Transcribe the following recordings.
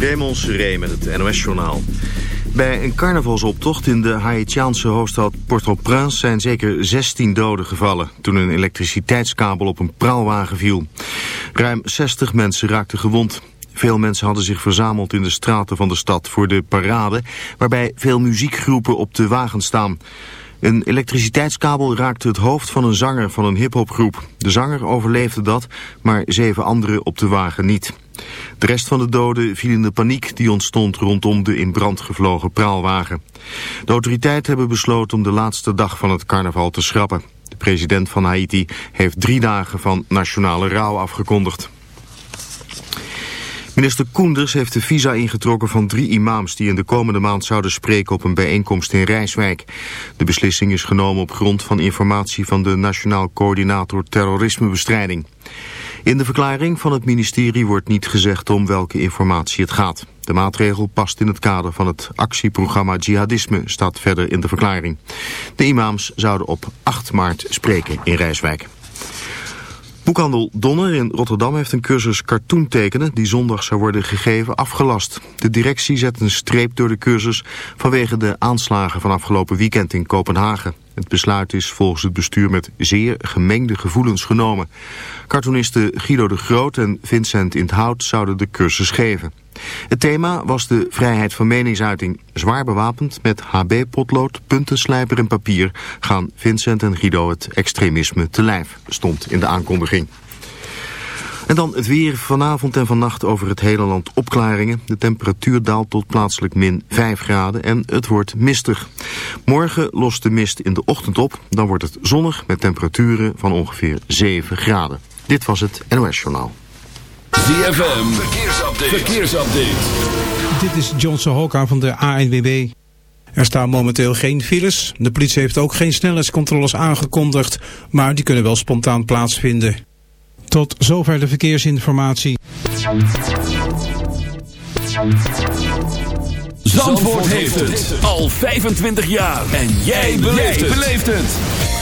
Raymond Seré met het NOS-journaal. Bij een carnavalsoptocht in de Haitiaanse hoofdstad Port-au-Prince zijn zeker 16 doden gevallen toen een elektriciteitskabel op een praalwagen viel. Ruim 60 mensen raakten gewond. Veel mensen hadden zich verzameld in de straten van de stad voor de parade, waarbij veel muziekgroepen op de wagen staan. Een elektriciteitskabel raakte het hoofd van een zanger van een hiphopgroep. De zanger overleefde dat, maar zeven anderen op de wagen niet. De rest van de doden viel in de paniek die ontstond rondom de in brand gevlogen praalwagen. De autoriteiten hebben besloten om de laatste dag van het carnaval te schrappen. De president van Haiti heeft drie dagen van nationale rouw afgekondigd. Minister Koenders heeft de visa ingetrokken van drie imams die in de komende maand zouden spreken op een bijeenkomst in Rijswijk. De beslissing is genomen op grond van informatie van de Nationaal Coördinator Terrorismebestrijding. In de verklaring van het ministerie wordt niet gezegd om welke informatie het gaat. De maatregel past in het kader van het actieprogramma Jihadisme, staat verder in de verklaring. De imams zouden op 8 maart spreken in Rijswijk. Boekhandel Donner in Rotterdam heeft een cursus cartoon tekenen die zondag zou worden gegeven afgelast. De directie zet een streep door de cursus vanwege de aanslagen van afgelopen weekend in Kopenhagen. Het besluit is volgens het bestuur met zeer gemengde gevoelens genomen. Cartoonisten Guido de Groot en Vincent in het Hout zouden de cursus geven. Het thema was de vrijheid van meningsuiting. Zwaar bewapend met HB-potlood, puntenslijper en papier... gaan Vincent en Guido het extremisme te lijf, stond in de aankondiging. En dan het weer vanavond en vannacht over het hele land opklaringen. De temperatuur daalt tot plaatselijk min 5 graden en het wordt mistig. Morgen lost de mist in de ochtend op. Dan wordt het zonnig met temperaturen van ongeveer 7 graden. Dit was het NOS Journaal. ZFM, verkeersupdate. verkeersupdate. Dit is John Sohoka van de ANWB. Er staan momenteel geen files. De politie heeft ook geen snelheidscontroles aangekondigd, maar die kunnen wel spontaan plaatsvinden. Tot zover de verkeersinformatie. Zandvoort heeft het al 25 jaar. En jij beleeft het.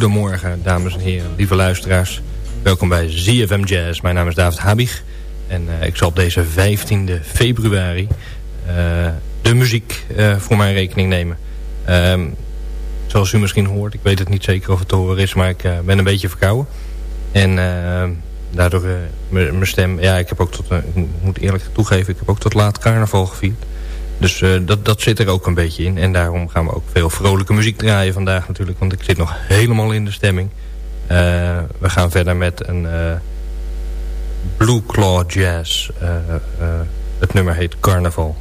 Hele goede morgen, dames en heren, lieve luisteraars. Welkom bij ZFM Jazz. Mijn naam is David Habig. En uh, ik zal op deze 15e februari uh, de muziek uh, voor mijn rekening nemen. Um, zoals u misschien hoort, ik weet het niet zeker of het te horen is, maar ik ben een beetje verkouden. En daardoor mijn stem, ja, ik heb ook tot, ik moet eerlijk toegeven, ik heb ook tot laat carnaval gevierd. Dus uh, dat, dat zit er ook een beetje in. En daarom gaan we ook veel vrolijke muziek draaien vandaag natuurlijk. Want ik zit nog helemaal in de stemming. Uh, we gaan verder met een uh, Blue Claw Jazz. het nummer heet Carnaval.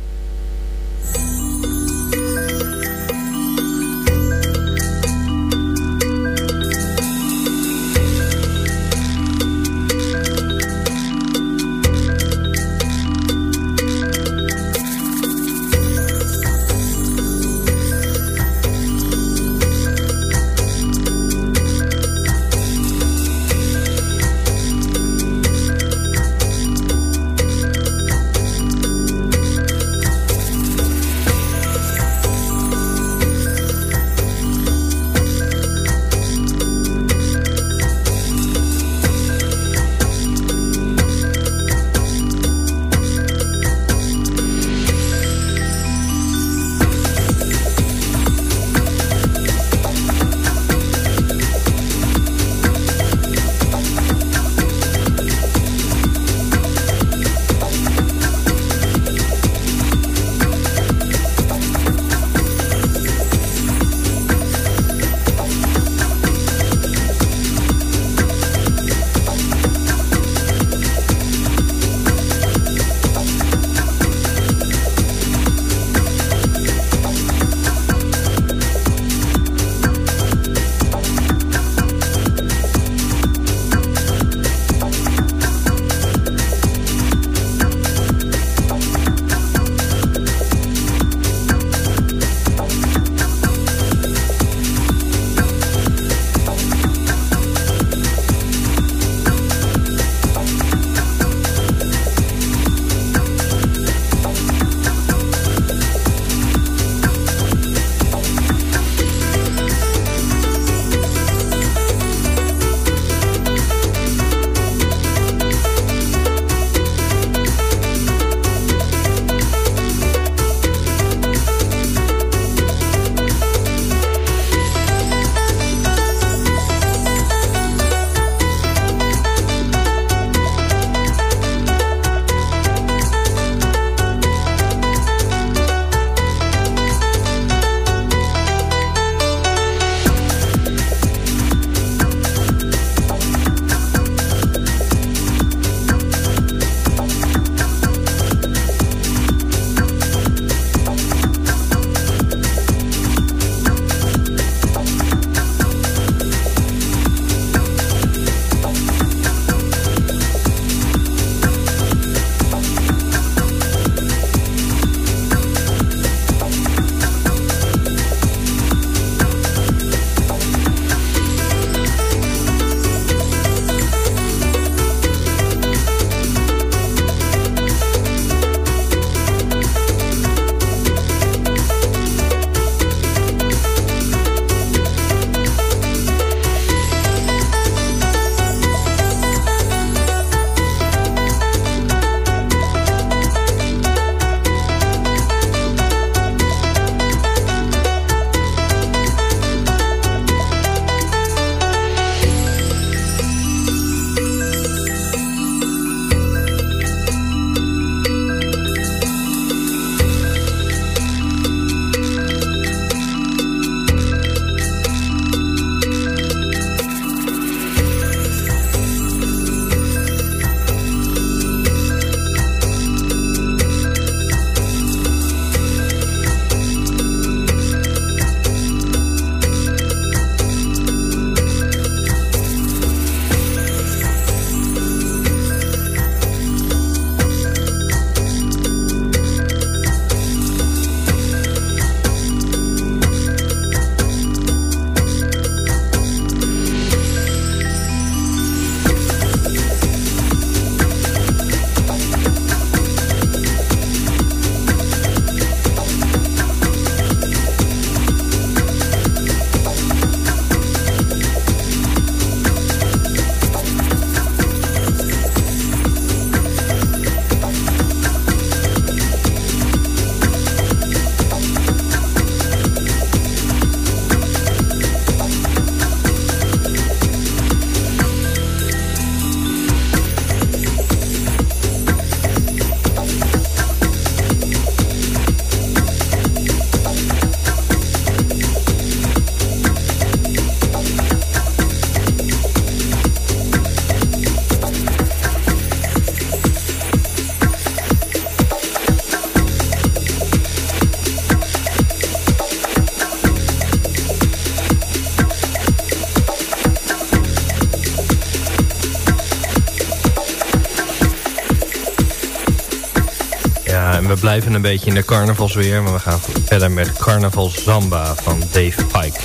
Een beetje in de carnavalsweer, maar we gaan verder met Carnaval Zamba van Dave Pike.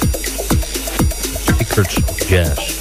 Secrets Jazz.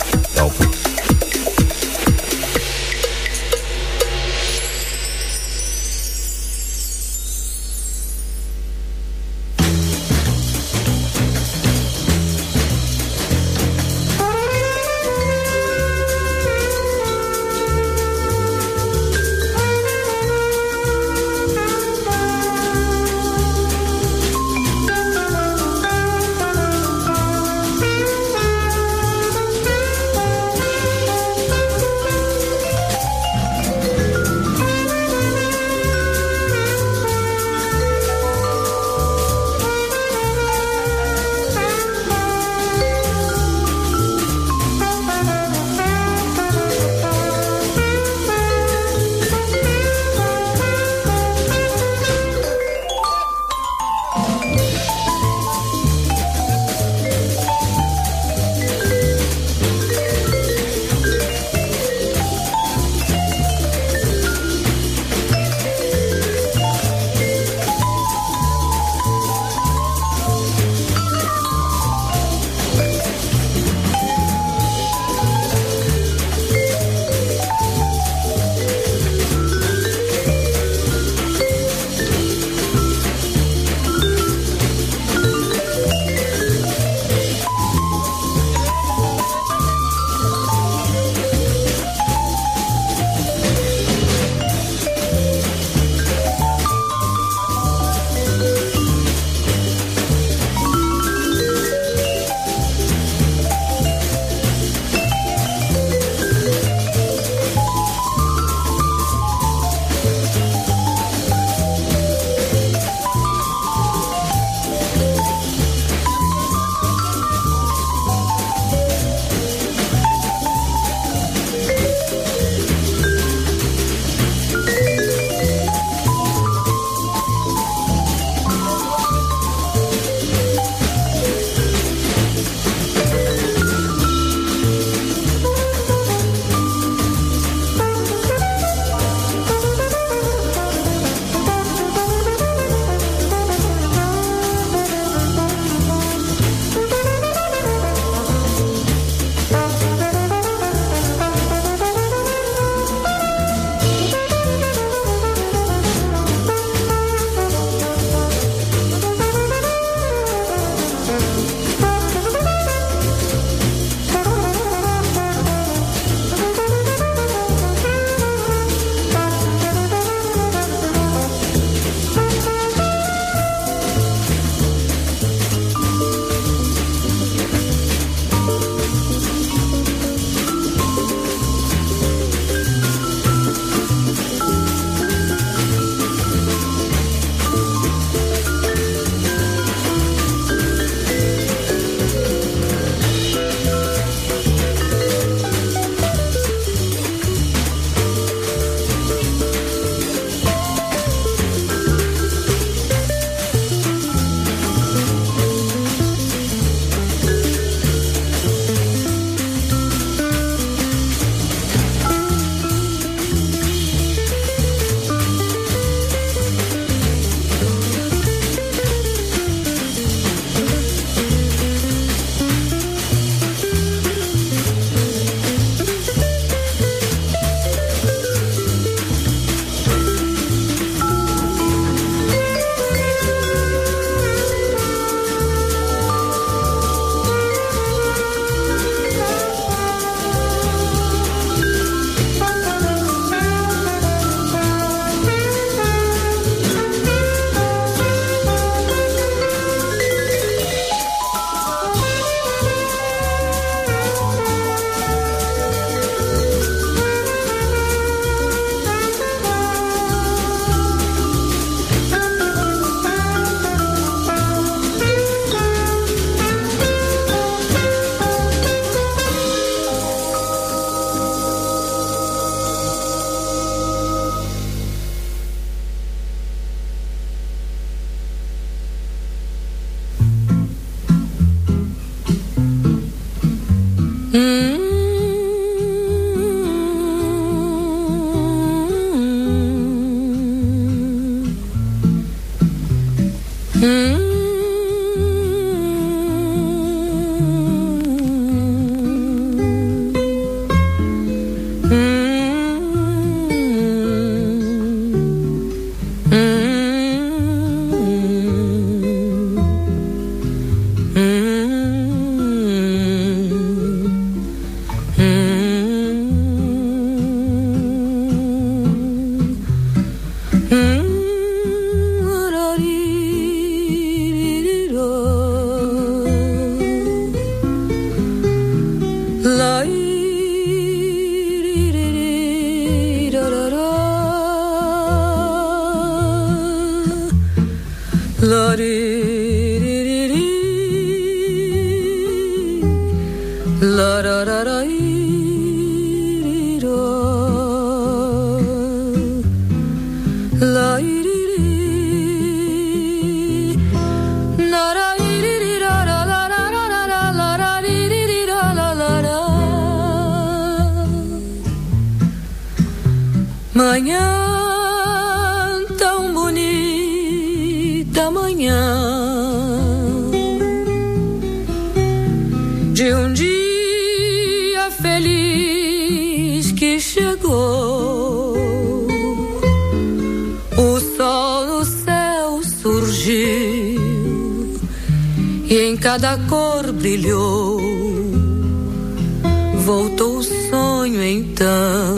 Sonho então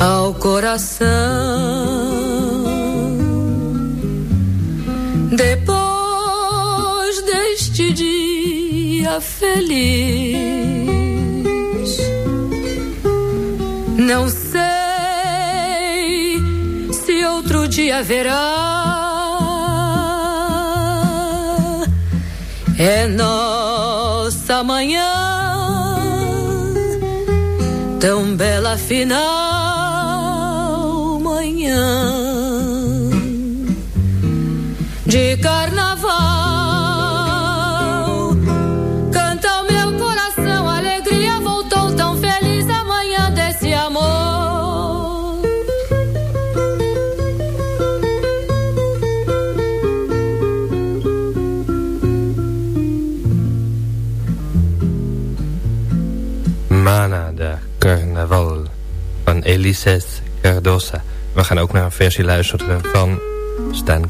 ao coração. Depois deste dia feliz, não sei se outro dia haverá é nossa manhã, tão bela final manhã de carnaval. Elises Cardosa. We gaan ook naar een versie luisteren van Stan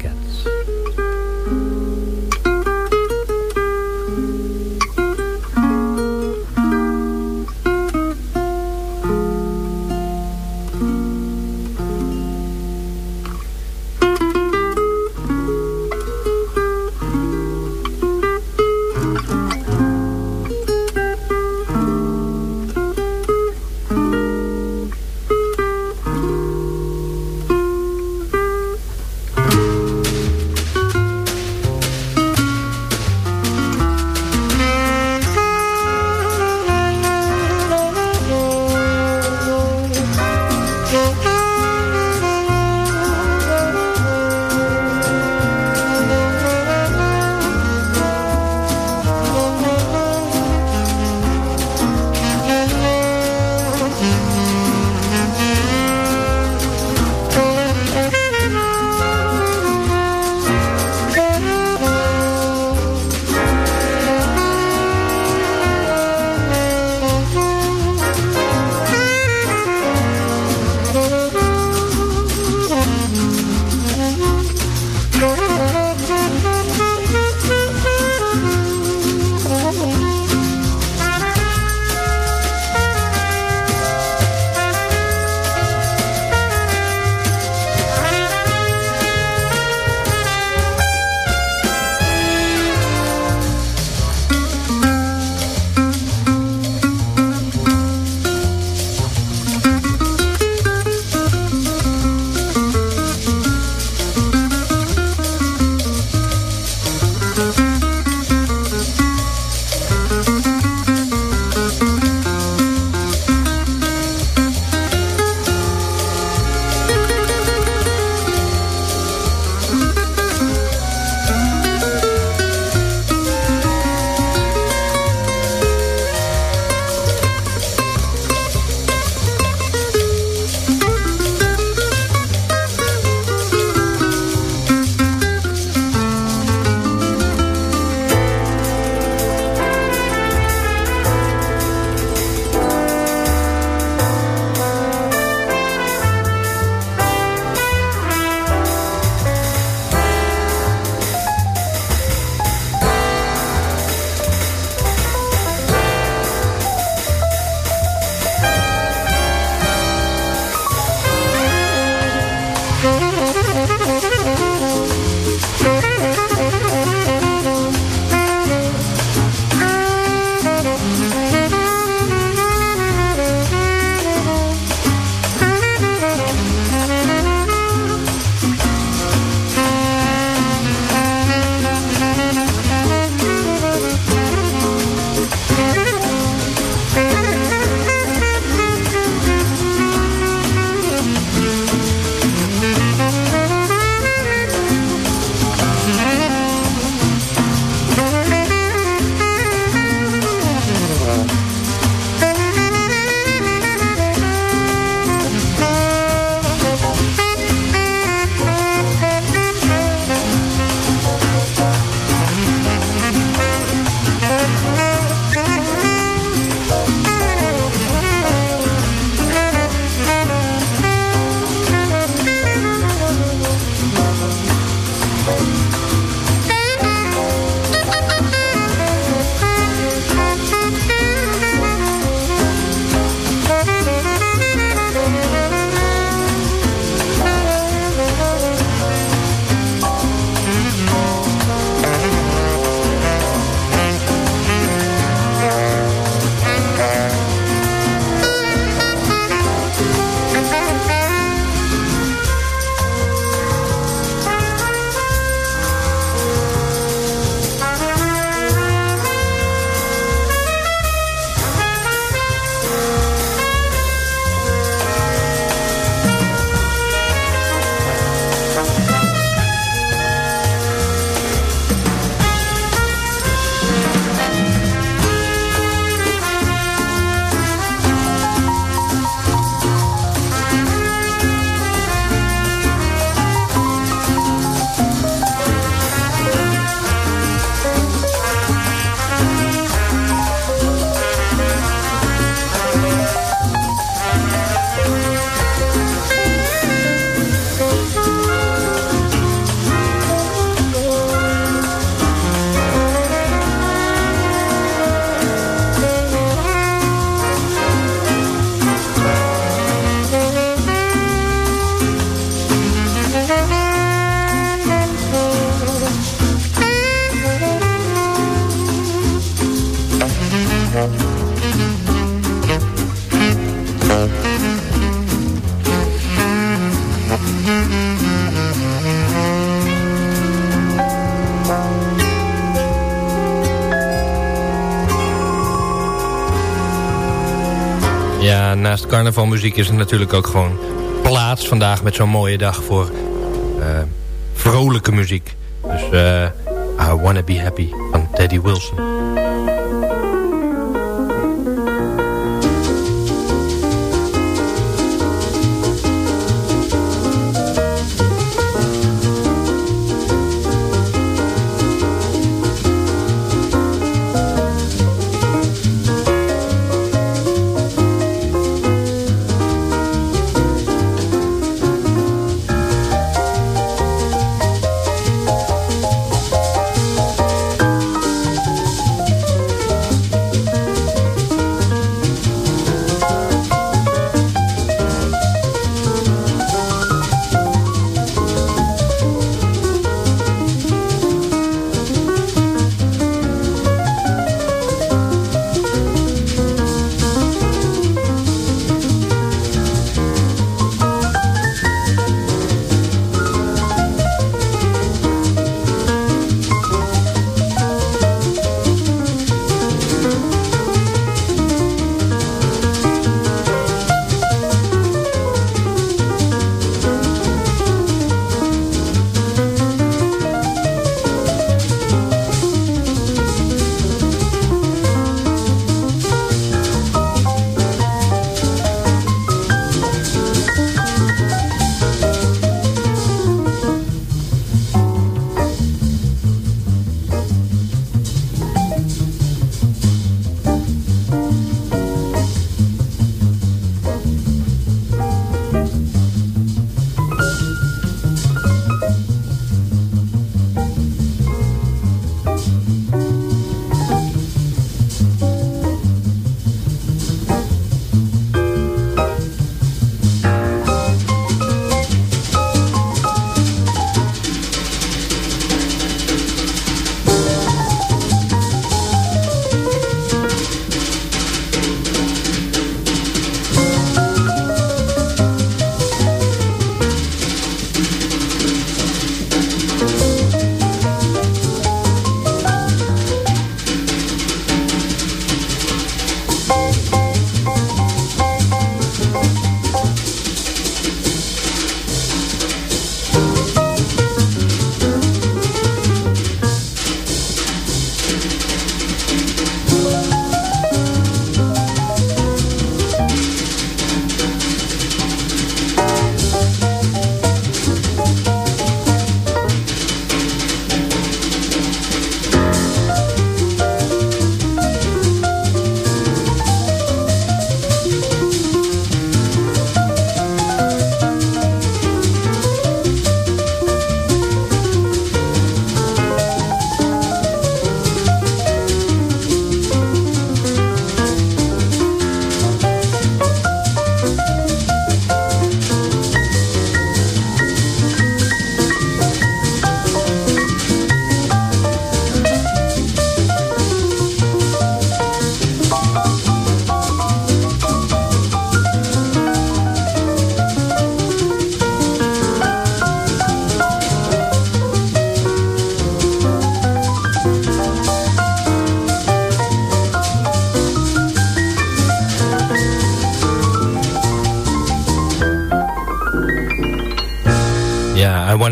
naast carnavalmuziek is er natuurlijk ook gewoon plaats vandaag met zo'n mooie dag voor uh, vrolijke muziek. Dus uh, I Wanna Be Happy van Teddy Wilson.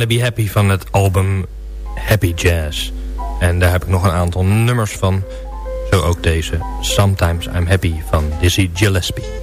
Be Happy van het album Happy Jazz. En daar heb ik nog een aantal nummers van. Zo ook deze Sometimes I'm Happy van Dizzy Gillespie.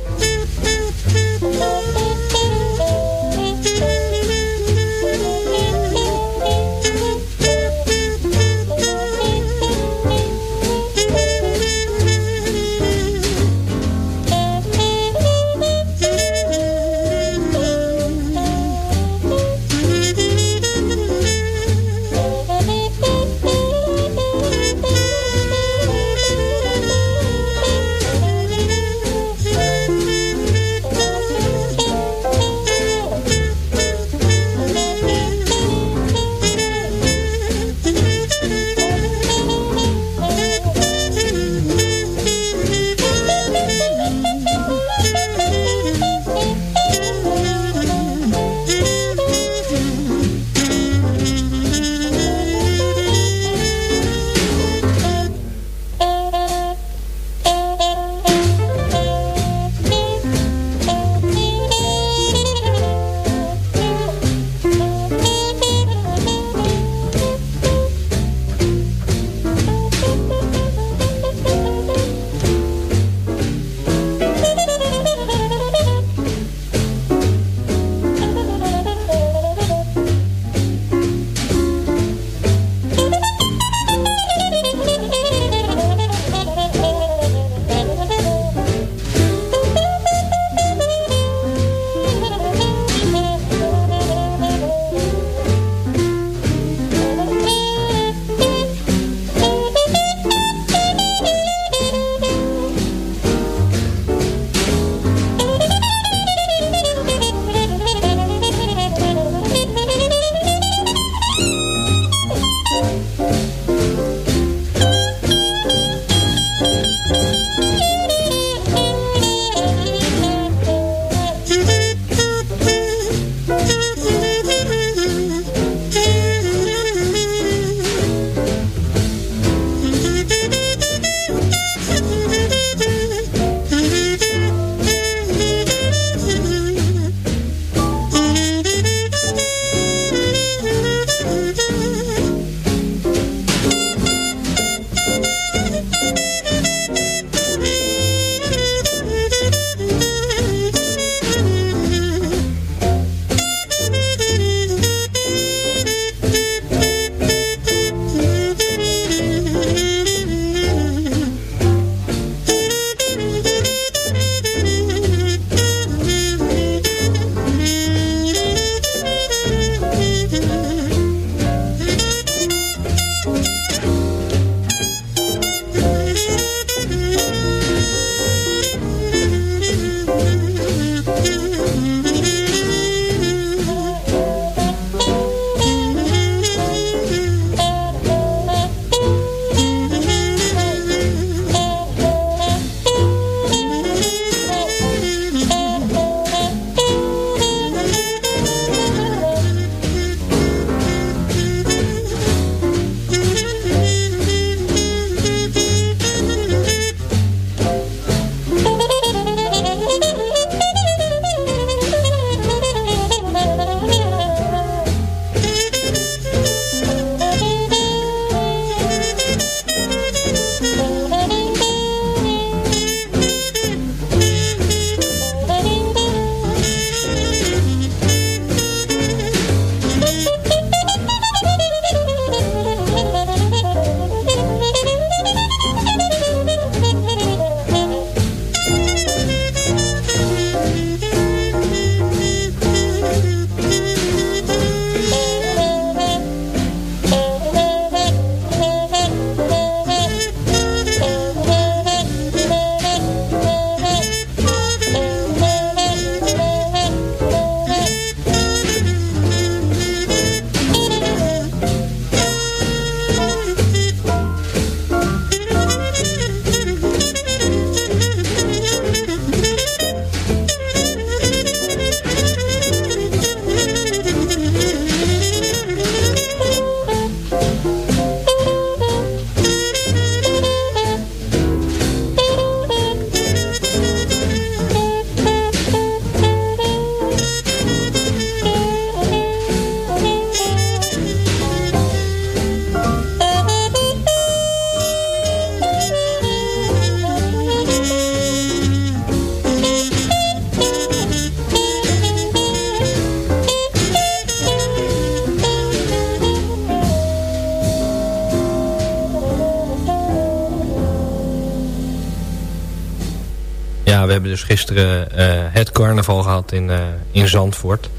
Dus gisteren het carnaval gehad in, in Zandvoort.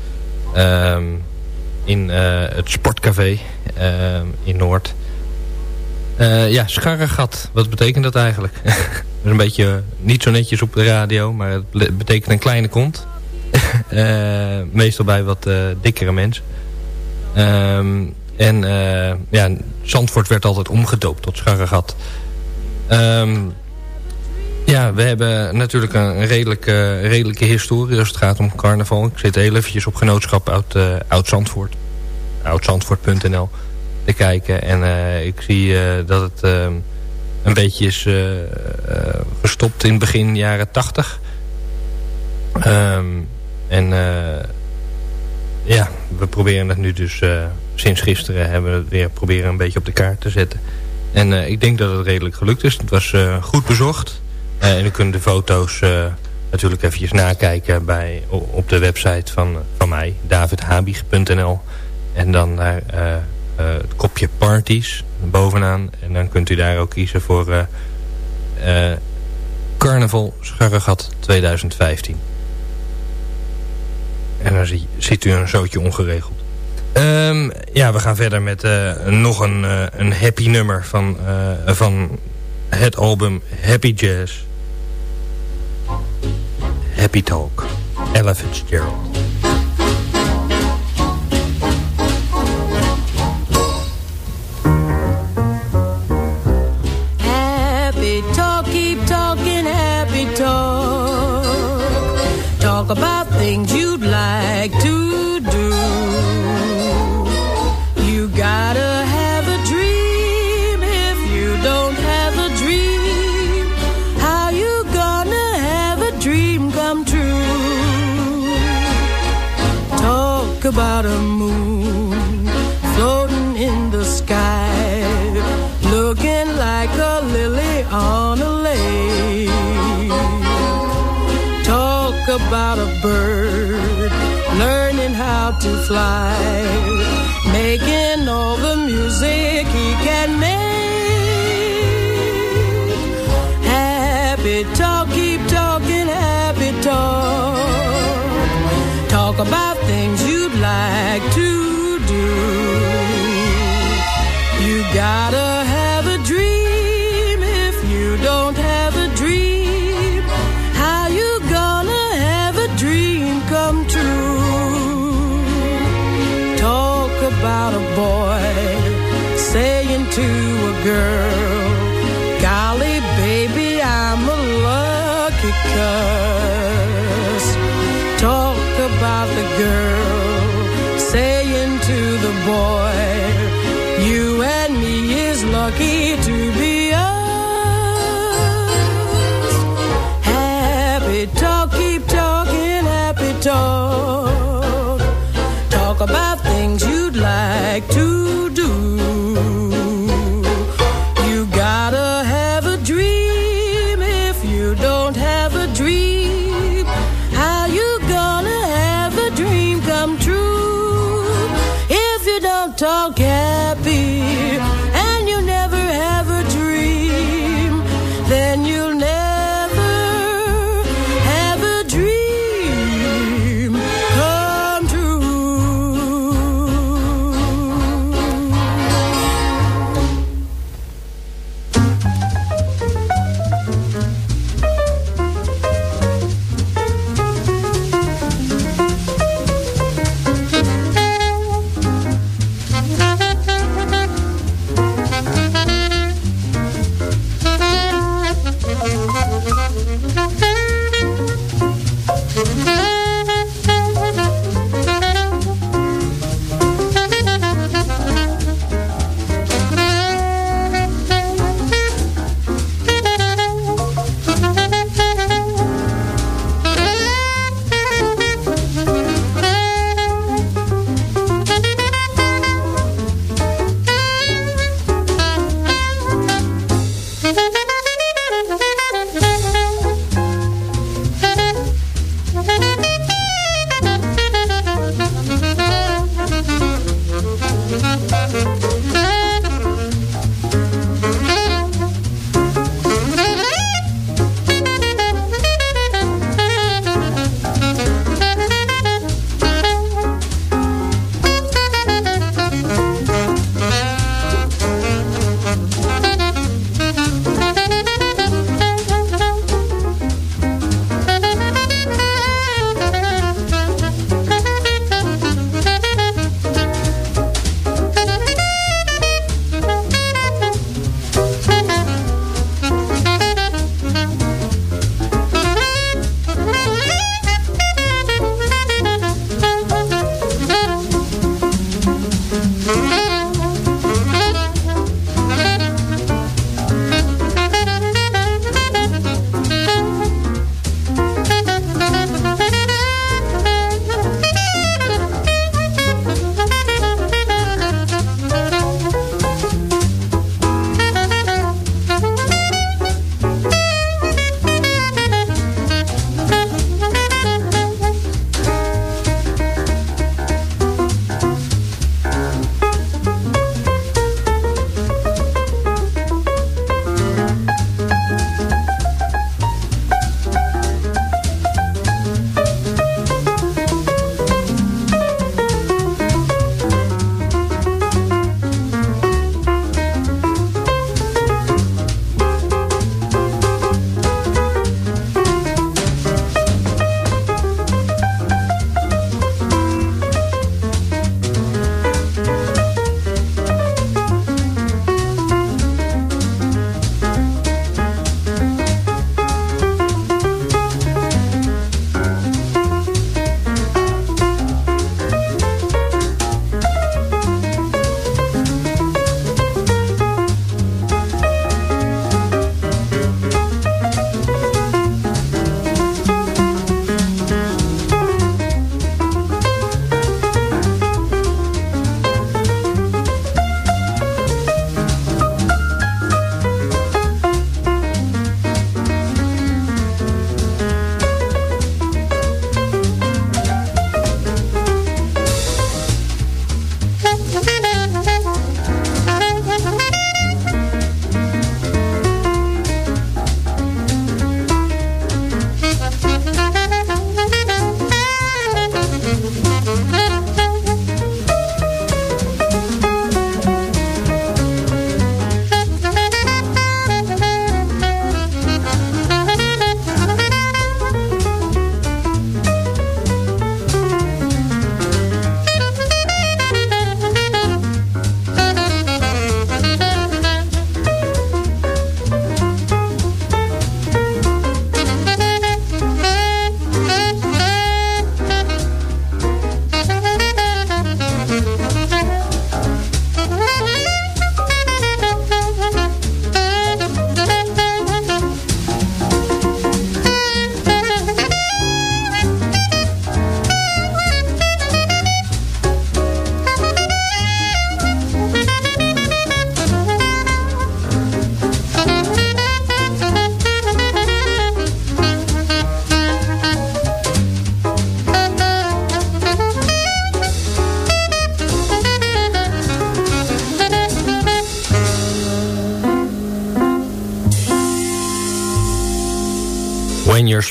Ehm, in het sportcafé in Noord. ja, scharregat. Wat betekent dat eigenlijk? dat is een beetje niet zo netjes op de radio, maar het betekent een kleine kont. meestal bij wat dikkere mensen. Um, en ja, Zandvoort werd altijd omgedoopt tot Scharregat. Um, ja, we hebben natuurlijk een redelijke, redelijke historie als het gaat om carnaval. Ik zit heel eventjes op genootschap uit uh, Oud-Zandvoort. Oudzandvoort.nl te kijken. En uh, ik zie uh, dat het een beetje is gestopt in begin jaren tachtig. Um, en ja, we proberen het nu dus sinds gisteren hebben we het weer proberen een beetje op de kaart te zetten. En ik denk dat het redelijk gelukt is. Het was goed bezocht. Uh, en u kunt de foto's natuurlijk eventjes nakijken bij, op de website van, van mij, davidhabig.nl. En dan naar het kopje parties bovenaan. En dan kunt u daar ook kiezen voor Carnaval Scharregat 2015. En dan ziet u een zootje ongeregeld. Um, ja, we gaan verder met nog een, een happy nummer van, van het album Happy Jazz. Happy Talk. Ella Fitzgerald. Happy talk, keep talking happy talk. Talk about things you'd like to to fly, making all the music he can make. Boy saying to a girl, Golly, baby, I'm a lucky cuss. Talk about the girl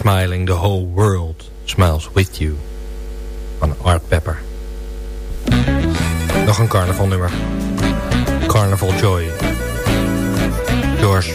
smiling, the whole world smiles with you. Van Art Pepper. Nog een carnavalnummer. Carnival Joy. George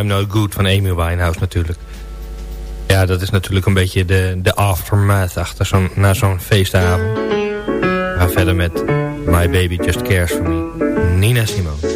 I'm no good van Amy Winehouse natuurlijk. Ja, dat is natuurlijk een beetje de, de aftermath achter zo'n na zo'n feestavond. We gaan verder met My Baby Just Cares For Me. Nina Simone.